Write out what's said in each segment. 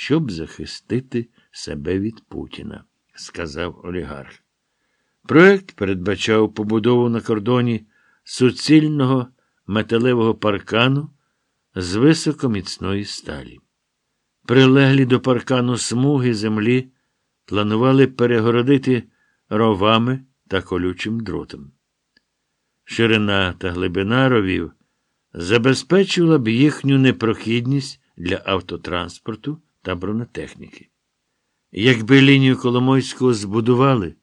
щоб захистити себе від Путіна, сказав олігарх. Проект передбачав побудову на кордоні суцільного металевого паркану з високоміцної сталі. Прилеглі до паркану смуги землі планували перегородити ровами та колючим дротом. Ширина та глибина ровів забезпечувала б їхню непрохідність для автотранспорту та бронетехніки. Якби лінію Коломойського збудували,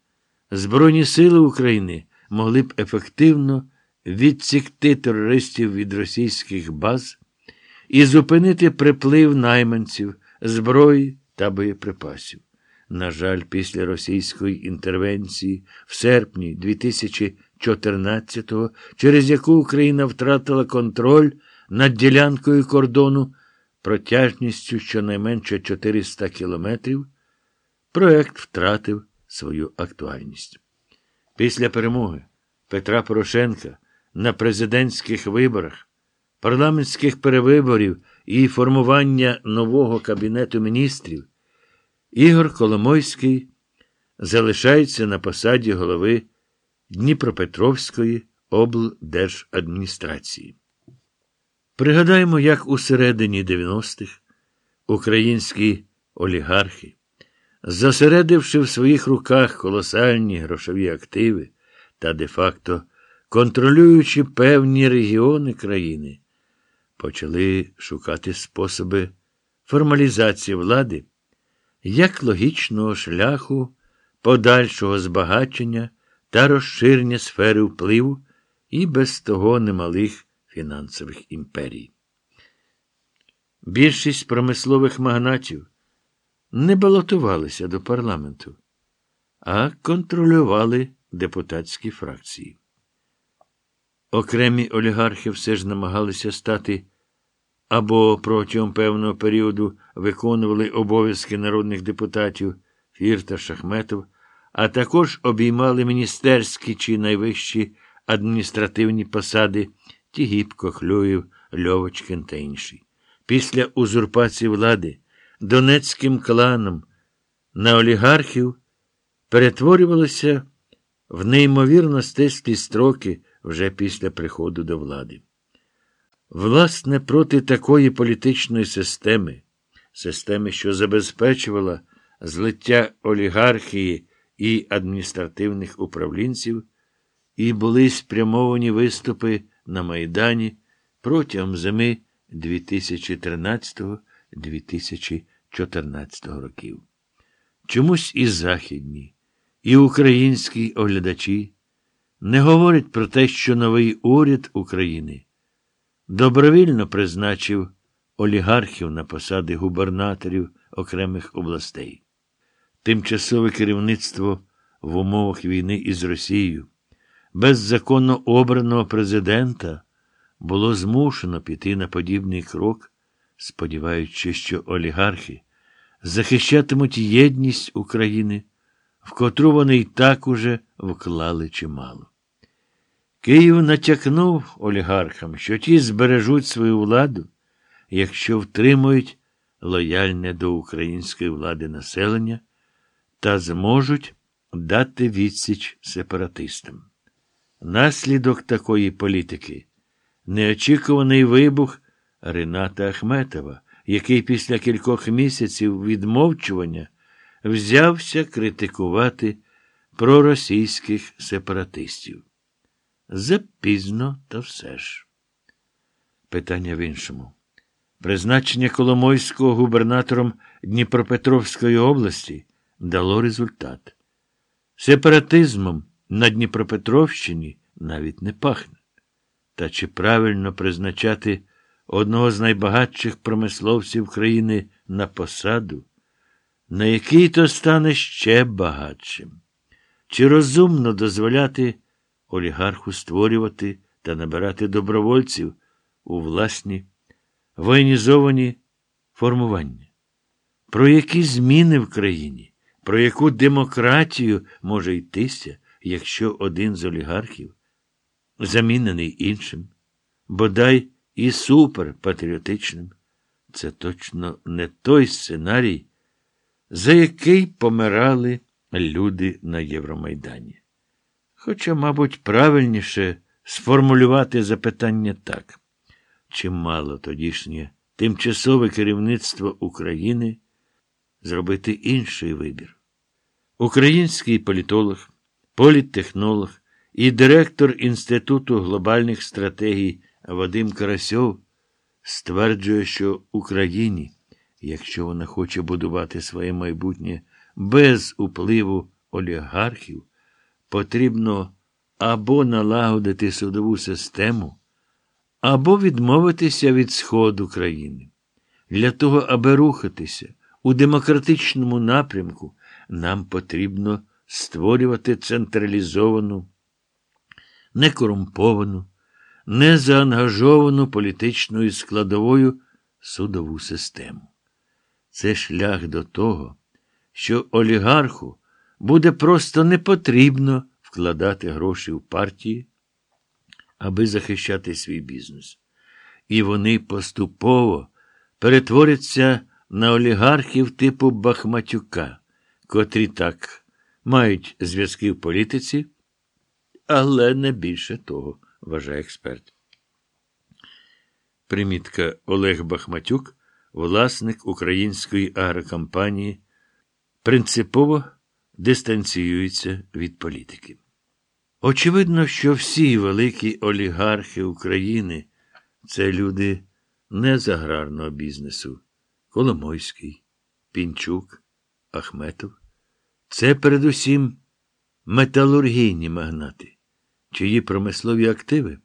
Збройні сили України могли б ефективно відсікти терористів від російських баз і зупинити приплив найманців, зброї та боєприпасів. На жаль, після російської інтервенції в серпні 2014-го, через яку Україна втратила контроль над ділянкою кордону протяжністю щонайменше 400 кілометрів, проект втратив свою актуальність. Після перемоги Петра Порошенка на президентських виборах, парламентських перевиборів і формування нового Кабінету міністрів Ігор Коломойський залишається на посаді голови Дніпропетровської облдержадміністрації. Пригадаємо, як у середині 90-х українські олігархи зосередивши в своїх руках колосальні грошові активи та де-факто контролюючи певні регіони країни, почали шукати способи формалізації влади як логічного шляху подальшого збагачення та розширення сфери впливу і без того немалих фінансових імперій. Більшість промислових магнатів не балотувалися до парламенту, а контролювали депутатські фракції. Окремі олігархи все ж намагалися стати або протягом певного періоду виконували обов'язки народних депутатів Фір та Шахметов, а також обіймали міністерські чи найвищі адміністративні посади Тігіп, Кохлюєв, Льовочкин та інші. Після узурпації влади донецьким кланом на олігархів перетворювалося в неймовірно стислі строки вже після приходу до влади. Власне, проти такої політичної системи, системи, що забезпечувала злиття олігархії і адміністративних управлінців, і були спрямовані виступи на Майдані протягом зими 2013-2014 років. Чомусь і західні, і українські оглядачі не говорять про те, що новий уряд України добровільно призначив олігархів на посади губернаторів окремих областей. Тимчасове керівництво в умовах війни із Росією без законно обраного президента було змушено піти на подібний крок, сподіваючись, що олігархи захищатимуть єдність України, в котру вони й так уже вклали чимало. Київ натякнув олігархам, що ті збережуть свою владу, якщо втримують лояльне до української влади населення та зможуть дати відсіч сепаратистам. Наслідок такої політики неочікуваний вибух Рената Ахметова, який після кількох місяців відмовчування взявся критикувати проросійських сепаратистів. Запізно та все ж. Питання в іншому. Призначення Коломойського губернатором Дніпропетровської області дало результат. Сепаратизмом на Дніпропетровщині навіть не пахне. Та чи правильно призначати одного з найбагатших промисловців країни на посаду, на який то стане ще багатшим? Чи розумно дозволяти олігарху створювати та набирати добровольців у власні воєнізовані формування? Про які зміни в країні, про яку демократію може йтися, якщо один з олігархів замінений іншим, бодай і суперпатріотичним, Це точно не той сценарій, за який помирали люди на Євромайдані. Хоча, мабуть, правильніше сформулювати запитання так, чи мало тодішнє тимчасове керівництво України зробити інший вибір. Український політолог, політтехнолог і директор Інституту глобальних стратегій Вадим Карасьов стверджує, що Україні, якщо вона хоче будувати своє майбутнє без впливу олігархів, потрібно або налагодити судову систему, або відмовитися від Сходу країни. Для того, аби рухатися у демократичному напрямку, нам потрібно створювати централізовану, некорумповану, незаангажовану політичною складовою судову систему. Це шлях до того, що олігарху буде просто не потрібно вкладати гроші в партії, аби захищати свій бізнес. І вони поступово перетворяться на олігархів типу Бахматюка, котрі так мають зв'язки в політиці, але не більше того, вважає експерт. Примітка Олег Бахматюк, власник української агрокомпанії, принципово дистанціюється від політики. Очевидно, що всі великі олігархи України це люди не з аграрного бізнесу. Коломойський, Пінчук, Ахметов. Це передусім металургійні магнати, чиї промислові активи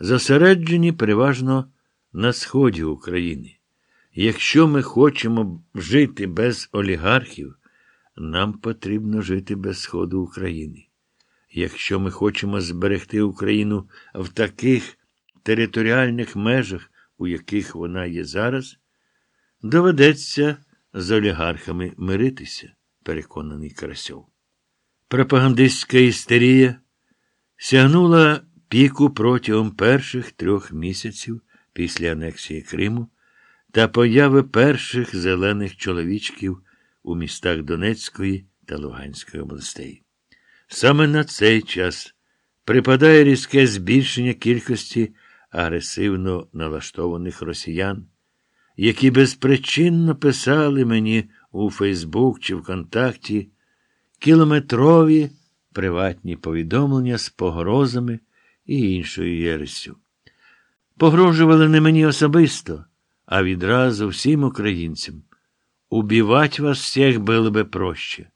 зосереджені переважно на сході України. Якщо ми хочемо жити без олігархів, нам потрібно жити без Сходу України. Якщо ми хочемо зберегти Україну в таких територіальних межах, у яких вона є зараз, доведеться з олігархами миритися, переконаний Карасьов. Пропагандистська істерія сягнула піку протягом перших трьох місяців після анексії Криму та появи перших зелених чоловічків у містах Донецької та Луганської областей. Саме на цей час припадає різке збільшення кількості агресивно налаштованих росіян, які безпричинно писали мені у Фейсбук чи ВКонтакті кілометрові приватні повідомлення з погрозами і іншою єресю. Погрожували не мені особисто, а відразу всім українцям. Убивать вас всіх було би проще.